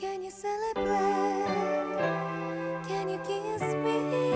Can you celebrate? Can you kiss me?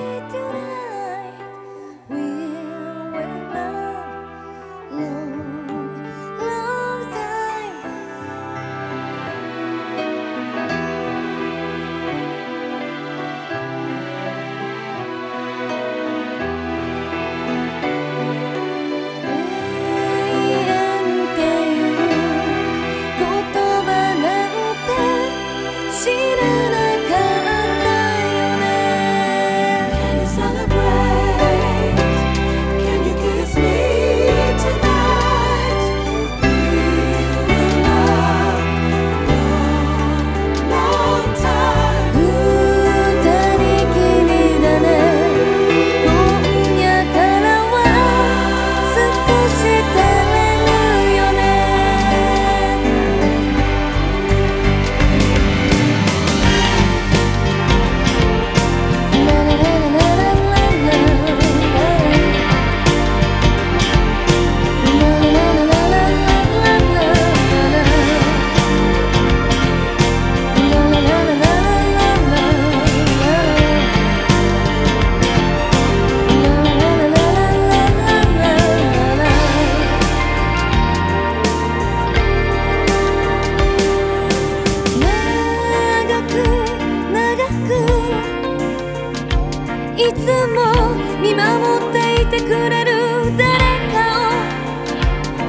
見守っていてくれる誰かを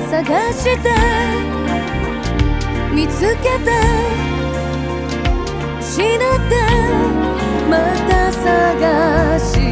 探して見つけて失ってまた探して